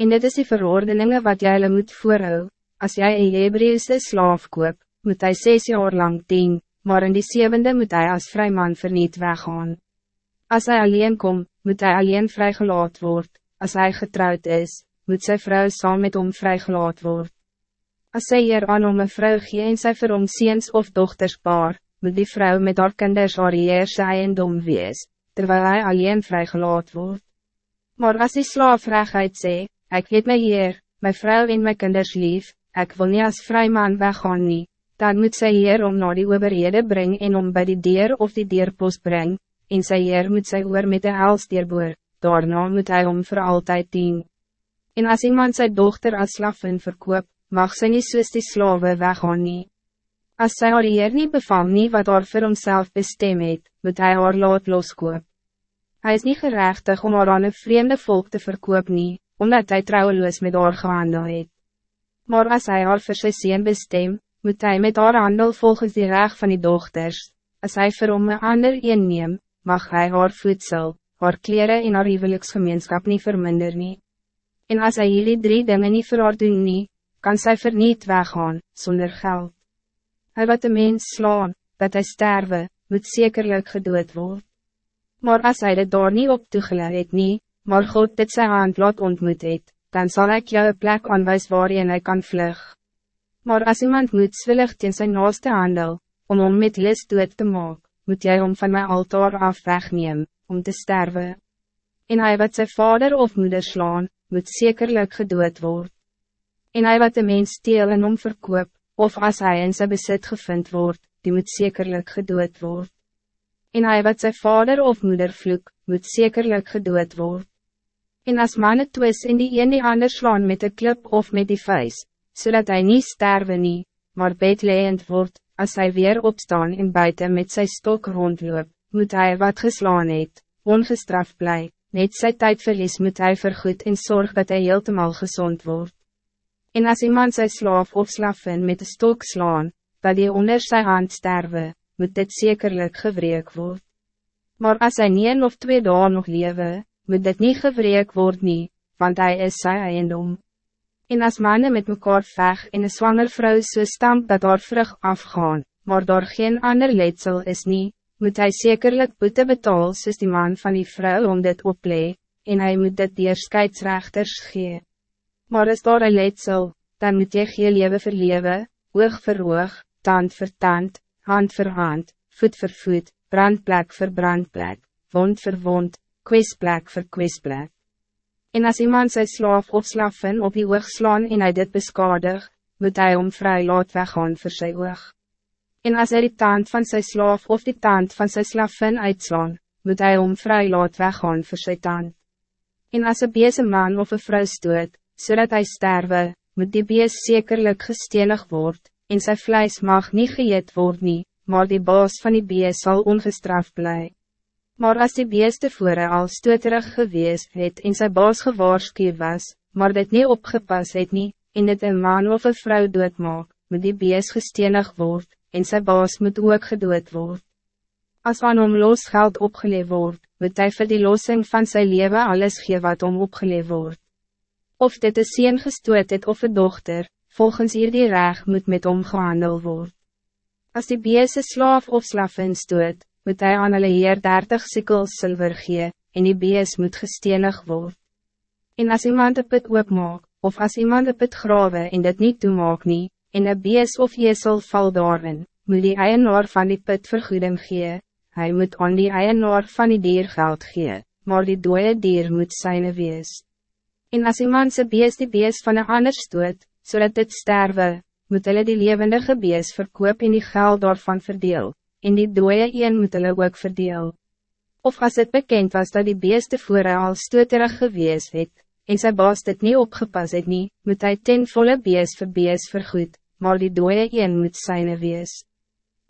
En dit is die verordeningen wat jy hulle moet voorhou, as jy een Hebreeuwse slaaf koop, moet hij zes jaar lang dien, maar in die zevende moet hij als vrijman verniet weggaan. Als hij alleen komt, moet hij alleen vrijgelaat worden. Als hij getrouwd is, moet zijn vrouw saam met hom vrijgelaat worden. Als zij hier aan om een vrouw gee en sy vir hom seens of dochters baar, moet die vrouw met haar kinders haar eerste eiendom wees, terwijl hij alleen vrijgelaat wordt. Maar als die slaaf recht sê, ik weet my hier, my vrouw en my kinders lief, ik wil niet als vrijman weggaan nie, dan moet sy hier om naar die oberhede brengen en om bij die dier of die dierpost brengen, en sy hier moet sy oor met de helsdierboer, daarna moet hij om voor altijd dien. En als iemand zijn dochter als slaven verkoop, mag sy nie soos die slawe weggaan nie. As sy haar heer nie beval nie wat haar vir homself bestem het, moet hy haar laat loskoop. Hij is niet gerechtig om haar aan een vreemde volk te verkoop nie, omdat hij trouweloos met haar gehandel het. Maar als hij haar vir sy sien bestem, moet hij met haar handel volgens die recht van die dochters. Als hij vir hom een ander een neem, mag hij haar voedsel, haar kleren en haar huweliksgemeenskap niet verminder nie. En als hij jullie drie dingen niet vir haar doen nie, kan sy verniet weggaan, zonder geld. Hij wat de mens slaan, dat hij sterven, moet zekerlijk gedood worden. Maar als hij dit daar niet op toegeleid het nie, maar God dit sy hand laat ontmoet het, dan zal ik jou een plek aanwijs waarin hij kan vlug. Maar als iemand moedswillig teen zijn naaste handel, om hom met list dood te maak, moet jij om van mijn altaar af wegneem, om te sterven. En hij wat zijn vader of moeder slaan, moet zekerlijk gedood worden. En hij wat de mens steel en om verkoop, of als hij in zijn bezit gevind wordt, die moet zekerlijk gedood worden. En hij wat zijn vader of moeder vloek, moet zekerlijk gedood worden. En als mannen twis in die een die ander slaan met de klip of met die vuist, zodat hij niet sterven nie, maar bedleend wordt, als hij weer opstaan en buiten met zijn stok rondloop, moet hij wat geslaan het, ongestraft blij, net zijn tijd verlies moet hij vergoed en zorg dat hij heeltemal gezond wordt. En als iemand zijn slaaf of slaffen met de stok slaan, dat hij onder zijn hand sterven, moet dit zekerlijk gewreek worden. Maar als hij niet een of twee dagen nog leven, moet dit niet gewreek worden, nie, want hij is zijn eiendom. En als mannen met mekaar veg en een zwanger vrouw so stamp dat haar vrug afgaan, maar daar geen ander letsel is nie, moet hij zekerlijk boete betaal soos die man van die vrouw om dit oplee, en hij moet dit dier scheidsrechters gee. Maar is daar een letsel, dan moet jy gee lewe vir lewe, oog vir oog, tand vir tand, hand vir hand, voet vir voet, brandplek vir brandplek, wond vir wond, kwesplek vir kwesplek. En als iemand zijn slaaf of slaffen op die oog slaan en hij dit beskadig, moet hij om vrij laat weggaan voor zijn oog. En als hij die tand van zijn slaaf of die tand van zijn slaffen uitslaan, moet hij om vrij laat weggaan voor zijn tand. En als een bees een man of een vrouw stoot, zodat hij sterven, moet die bees zekerlijk gestenig worden, en zijn vlees mag niet geëet worden, maar die baas van die bees zal ongestraft blijven. Maar als die beeste voor al stoterig gewees het en sy baas gewaarschuwd was, maar dit niet opgepas het nie, en dit een man of een vrouw doodmaak, moet die beest gestenig word, en sy baas moet ook gedood word. Als van hom los geld opgeleef word, moet hy vir die lossing van zijn leven alles gee wat om opgeleef word. Of dit een sien gestoot het of een dochter, volgens hier die reg moet met hom gehandel word. Als die beeste slaaf of slaaf instoot, moet hij aan hulle heer 30 sikkels zilver gee, en die bees moet gestenig word. En als iemand een put oopmaak, of als iemand een put grawe en dit niet toemaak nie, en een bees of jesel val daarin, moet die eienaar van die put vergoeding gee, hij moet aan die eienaar van die dier geld gee, maar die dode dier moet zijne wees. En als iemand zijn bees die bees van een ander stoot, zodat dit sterwe, moet hulle die levendige bees verkoop en die geld daarvan verdeel en die dooie een moet hulle ook verdeel. Of als het bekend was dat die beeste voor hy al stoterig gewees het, en sy baas dit niet opgepas het nie, moet hy ten volle bees vir bees vergoed, maar die dooie een moet syne wees.